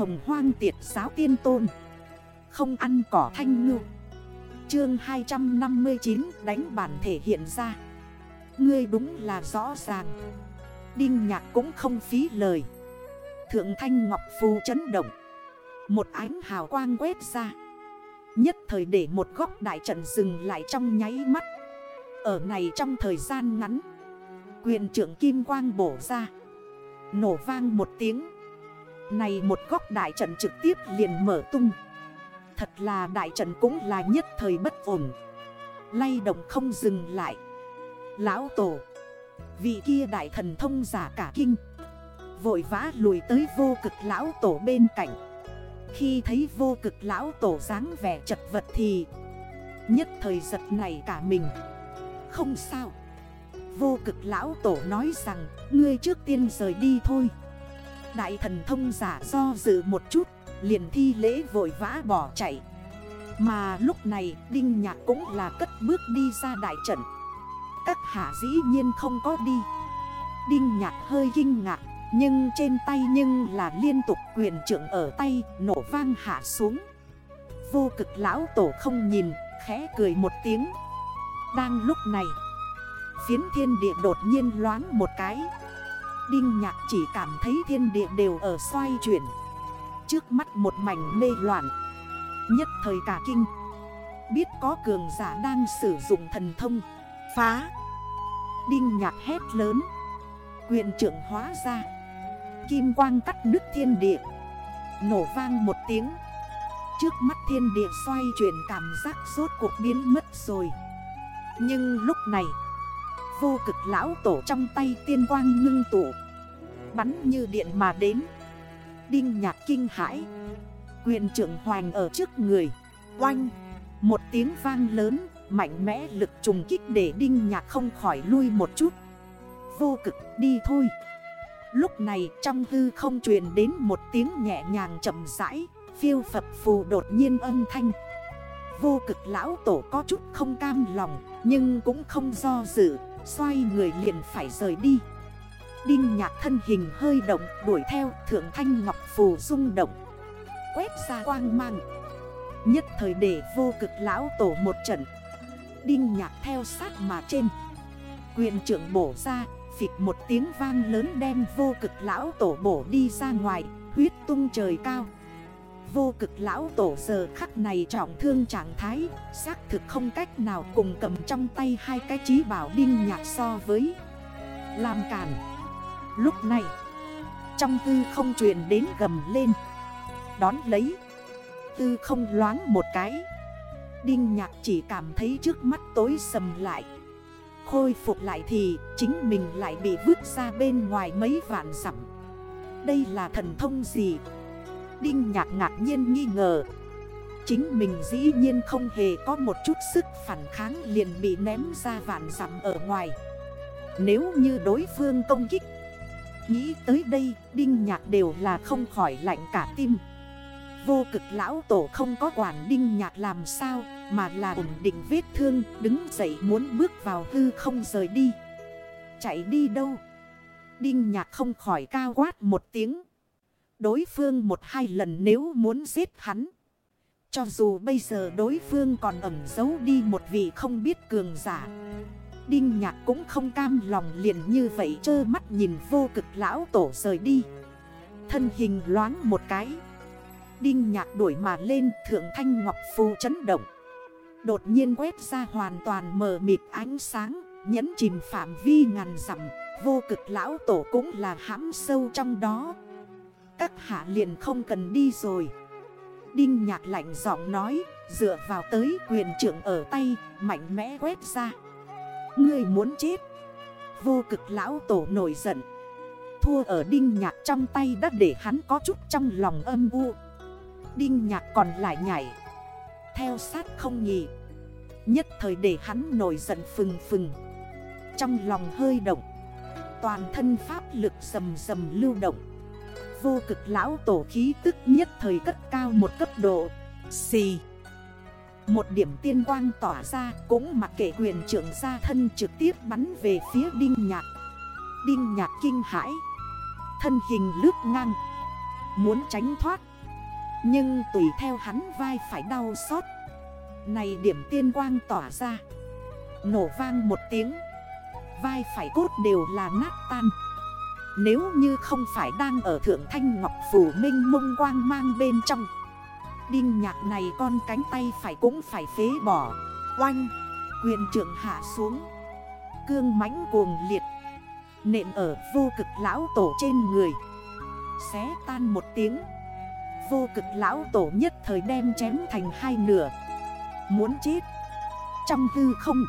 hồng hoang tiệt giáo tiên tôn. Không ăn cỏ thanh ngư. Chương 259 đánh bản thể hiện ra. Ngươi đúng là rõ ràng. Đinh nhạc cũng không phí lời. Thượng thanh ngọc phù chấn động. Một ánh hào quang quét ra. Nhất thời để một góc đại trận dừng lại trong nháy mắt. Ở này trong thời gian ngắn, Quyền trưởng kim quang bổ ra. Nổ vang một tiếng. Này một góc đại trận trực tiếp liền mở tung. Thật là đại trận cũng là nhất thời bất ổn. Lay động không dừng lại. Lão tổ, Vị kia đại thần thông giả cả kinh. Vội vã lùi tới vô cực lão tổ bên cạnh. Khi thấy vô cực lão tổ dáng vẻ chật vật thì Nhất thời giật này cả mình. Không sao. Vô cực lão tổ nói rằng, Ngươi trước tiên rời đi thôi. Đại thần thông giả do dự một chút, Liền thi lễ vội vã bỏ chạy. Mà lúc này, Đinh Nhạc cũng là cất bước đi ra đại trận. Các hạ dĩ nhiên không có đi. Đinh Nhạc hơi kinh ngạc, Nhưng trên tay nhưng là liên tục quyền trưởng ở tay, Nổ vang hạ xuống. Vô cực lão tổ không nhìn, Khẽ cười một tiếng. Đang lúc này, Phiến thiên địa đột nhiên loáng một cái. Đinh nhạc chỉ cảm thấy thiên địa đều ở xoay chuyển. Trước mắt một mảnh mê loạn. Nhất thời cả kinh. Biết có cường giả đang sử dụng thần thông. Phá. Đinh nhạc hét lớn. Quyền trưởng hóa ra. Kim quang cắt đứt thiên địa. Nổ vang một tiếng. Trước mắt thiên địa xoay chuyển cảm giác rốt cuộc biến mất rồi. Nhưng lúc này Vô cực lão tổ trong tay tiên quang ngưng tụ. Bắn như điện mà đến. Đinh nhạc kinh hãi. Quyền trưởng hoàng ở trước người. Oanh. Một tiếng vang lớn, Mạnh mẽ lực trùng kích để đinh nhạc không khỏi lui một chút. Vô cực, đi thôi. Lúc này trong hư không truyền đến một tiếng nhẹ nhàng chậm rãi, Phiêu phập phù đột nhiên âm thanh. Vô cực lão tổ có chút không cam lòng, Nhưng cũng không do dự. Xoay người liền phải rời đi. Đinh nhạc thân hình hơi động, đuổi theo thượng thanh ngọc phù rung động. Quét ra quang mang. Nhất thời để vô cực lão tổ một trận. Đinh nhạc theo sát mà trên. Quyền trưởng bổ ra, Phịch một tiếng vang lớn đem vô cực lão tổ bổ đi ra ngoài, Huyết tung trời cao. Vô cực lão tổ giờ khắc này trọng thương trạng thái, Xác thực không cách nào cùng cầm trong tay hai cái trí bảo đinh nhạc so với Làm cản Lúc này, Trong tư không truyền đến gầm lên, Đón lấy, Tư không loáng một cái. Đinh nhạc chỉ cảm thấy trước mắt tối sầm lại. Khôi phục lại thì chính mình lại bị vứt ra bên ngoài mấy vạn dặm. Đây là thần thông gì? Đinh nhạc ngạc nhiên nghi ngờ. Chính mình dĩ nhiên không hề có một chút sức phản kháng liền bị ném ra vạn dặm ở ngoài. Nếu như đối phương công kích, Nghĩ tới đây Đinh nhạc đều là không khỏi lạnh cả tim. Vô cực lão tổ không có quản đinh nhạc làm sao, Mà là ổn định vết thương, Đứng dậy muốn bước vào hư không rời đi. Chạy đi đâu? Đinh nhạc không khỏi cao quát một tiếng đối phương một hai lần nếu muốn giết hắn. Cho dù bây giờ đối phương còn ẩn giấu đi một vị không biết cường giả. Đinh nhạc cũng không cam lòng liền như vậy trơ mắt nhìn vô cực lão tổ rời đi. Thân hình loáng một cái. Đinh nhạc đuổi mà lên thượng thanh ngọc phù chấn động. Đột nhiên quét ra hoàn toàn mờ mịt ánh sáng, nhấn chìm phạm vi ngàn dặm Vô cực lão tổ cũng là hãm sâu trong đó các hạ liền không cần đi rồi. Đinh nhạc lạnh giọng nói, Dựa vào tới quyền trưởng ở tay, Mạnh mẽ quét ra. Ngươi muốn chết. Vô cực lão tổ nổi giận. Thua ở đinh nhạc trong tay đã để hắn có chút trong lòng âm u. Đinh nhạc còn lại nhảy. Theo sát không nhì. Nhất thời để hắn nổi giận phừng phừng. Trong lòng hơi động. Toàn thân pháp lực sầm sầm lưu động vô cực lão tổ khí tức nhất thời cất cao một cấp độ. Xì. Một điểm tiên quang tỏa ra, cũng mặc kệ quyền trưởng gia thân trực tiếp bắn về phía đinh nhạc. Đinh nhạc kinh hãi. Thân hình lướt ngang. Muốn tránh thoát. Nhưng tùy theo hắn vai phải đau xót. Này điểm tiên quang tỏa ra. Nổ vang một tiếng. Vai phải cốt đều là nát tan. Nếu như không phải đang ở thượng thanh ngọc phủ minh mông quang mang bên trong. Đinh nhạc này con cánh tay phải cũng phải phế bỏ. Oanh, Quyền trưởng hạ xuống. Cương mãnh cuồng liệt. Nện ở vô cực lão tổ trên người. Xé tan một tiếng. Vô cực lão tổ nhất thời đem chém thành hai nửa. Muốn chết. Trong hư không.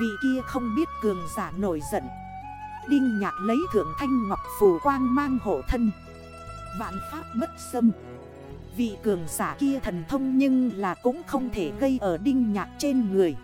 Vị kia không biết cường giả nổi giận. Đinh nhạc lấy thượng thanh ngọc phù quang mang hộ thân. Vạn pháp bất xâm. Vị cường giả kia thần thông nhưng là cũng không thể gây ở đinh nhạc trên người.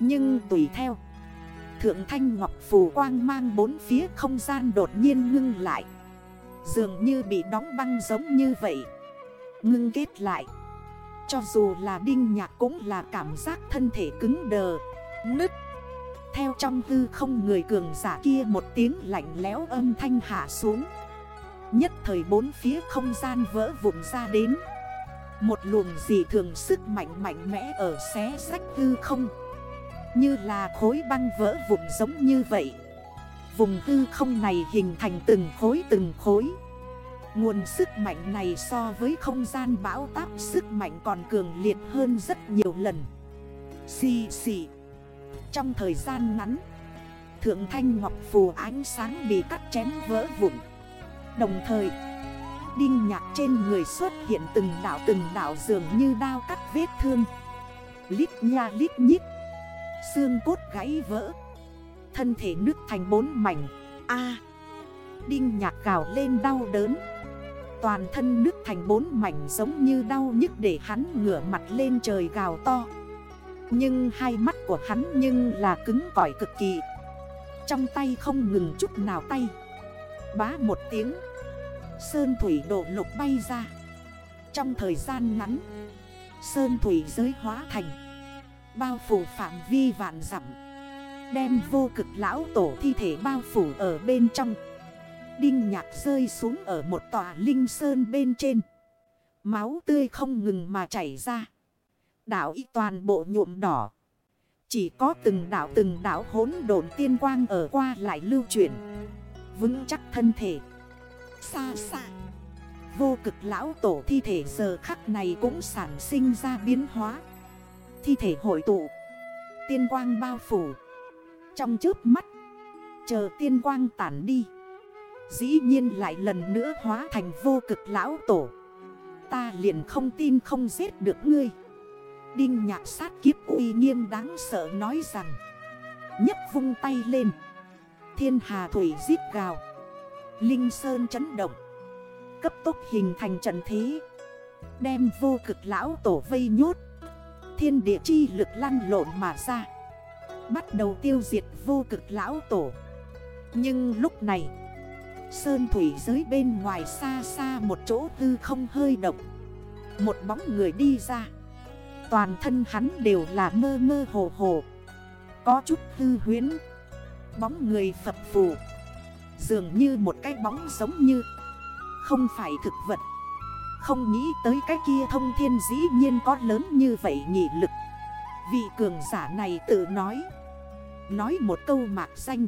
Nhưng tùy theo, Thượng thanh ngọc phù quang mang bốn phía không gian đột nhiên ngưng lại. Dường như bị đóng băng giống như vậy. Ngưng kết lại. Cho dù là đinh nhạc cũng là cảm giác thân thể cứng đờ, Nứt. Theo trong tư không người cường giả kia một tiếng lạnh lẽo âm thanh hạ xuống. Nhất thời bốn phía không gian vỡ vụn ra đến. Một luồng dị thường sức mạnh mạnh mẽ ở xé sách tư không. Như là khối băng vỡ vụn giống như vậy. Vùng tư không này hình thành từng khối từng khối. Nguồn sức mạnh này so với không gian bão táp sức mạnh còn cường liệt hơn rất nhiều lần. Xì xì. Trong thời gian ngắn, Thượng thanh ngọc phù ánh sáng bị cắt chém vỡ vụn. Đồng thời, Đinh nhạc trên người xuất hiện từng đảo từng đảo dường như đao cắt vết thương. Lít nha lít nhít, Xương cốt gãy vỡ, Thân thể nứt thành bốn mảnh. A! Đinh nhạc gào lên đau đớn. Toàn thân nứt thành bốn mảnh giống như đau nhức để hắn ngửa mặt lên trời gào to. Nhưng hai mắt của hắn nhưng là cứng cỏi cực kỳ. Trong tay không ngừng chút nào tay. Bá một tiếng. Sơn thủy đổ lục bay ra. Trong thời gian ngắn, Sơn thủy giới hóa thành. Bao phủ phạm vi vạn dặm. Đem vô cực lão tổ thi thể bao phủ ở bên trong. Đinh nhạc rơi xuống ở một tòa linh sơn bên trên. Máu tươi không ngừng mà chảy ra. Đảo y toàn bộ nhuộm đỏ. Chỉ có từng đảo từng đảo hốn độn tiên quang ở qua lại lưu chuyển. Vững chắc thân thể. Xa xa. Vô cực lão tổ thi thể giờ khắc này cũng sản sinh ra biến hóa. Thi thể hội tụ. Tiên quang bao phủ. Trong trước mắt, Chờ tiên quang tản đi, Dĩ nhiên lại lần nữa hóa thành vô cực lão tổ. Ta liền không tin không giết được ngươi. Đinh nhạc sát kiếp uy nghiêm đáng sợ nói rằng. Nhất vung tay lên. Thiên hà thủy giết gào. Linh sơn chấn động. Cấp tốc hình thành trận thế. Đem vô cực lão tổ vây nhốt. Thiên địa chi lực lăn lộn mà ra. Bắt đầu tiêu diệt vô cực lão tổ. Nhưng lúc này, Sơn thủy giới bên ngoài xa xa một chỗ tư không hơi động. Một bóng người đi ra. Toàn thân hắn đều là mơ mơ hồ hồ. Có chút hư huyến Bóng người phập phù. Dường như một cái bóng giống như Không phải thực vật. Không nghĩ tới cái kia thông thiên dĩ nhiên có lớn như vậy nhị lực. Vị cường giả này tự nói. Nói một câu mạc danh.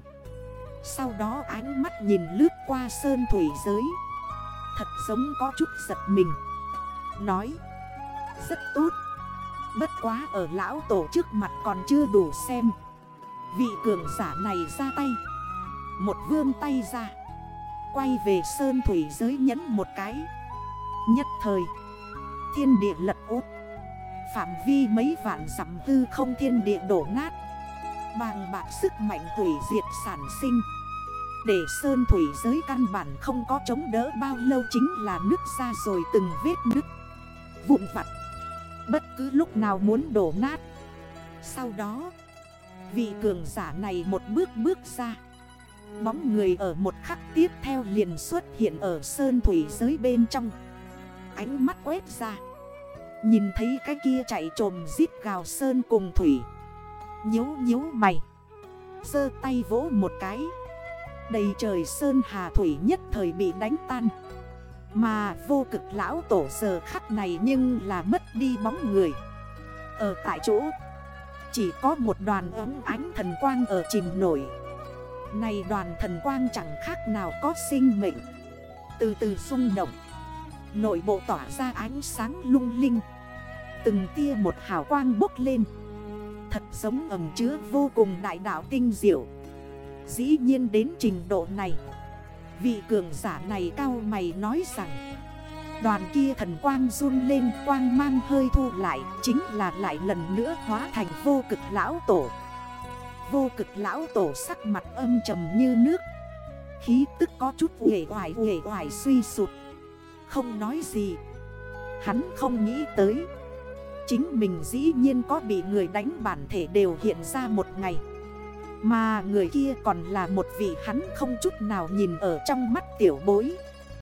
Sau đó ánh mắt nhìn lướt qua sơn thủy giới. Thật giống có chút giật mình. Nói, Rất tốt. Bất quá ở lão tổ trước mặt còn chưa đủ xem. Vị cường giả này ra tay. Một vươn tay ra. Quay về sơn thủy giới nhấn một cái. Nhất thời, Thiên địa lật út. Phạm vi mấy vạn dặm hư không thiên địa đổ nát. Bàng bạc sức mạnh hủy diệt sản sinh. Để sơn thủy giới căn bản không có chống đỡ bao lâu chính là nước ra rồi từng vết nước Vụn vặt Bất cứ lúc nào muốn đổ nát. Sau đó, Vị cường giả này một bước bước ra. Bóng người ở một khắc tiếp theo liền xuất hiện ở sơn thủy giới bên trong. Ánh mắt quét ra. Nhìn thấy cái kia chạy trồm giết gào sơn cùng thủy. Nhếu nhếu mày. Sơ tay vỗ một cái. Đầy trời sơn hà thủy nhất thời bị đánh tan. Mà vô cực lão tổ giờ khắc này nhưng là mất đi bóng người. Ở tại chỗ, Chỉ có một đoàn ấm ánh thần quang ở chìm nổi. Này đoàn thần quang chẳng khác nào có sinh mệnh. Từ từ xung động, Nội bộ tỏa ra ánh sáng lung linh. Từng tia một hào quang bốc lên. Thật giống ẩm chứa vô cùng đại đạo tinh diệu. Dĩ nhiên đến trình độ này Vị cường giả này cao mày nói rằng, Đoàn kia thần quang run lên, quang mang hơi thu lại, Chính là lại lần nữa hóa thành vô cực lão tổ. Vô cực lão tổ sắc mặt âm trầm như nước. Khí tức có chút uể hoài uể hoài suy sụt Không nói gì. Hắn không nghĩ tới. Chính mình dĩ nhiên có bị người đánh bản thể đều hiện ra một ngày. Mà người kia còn là một vị hắn không chút nào nhìn ở trong mắt tiểu bối.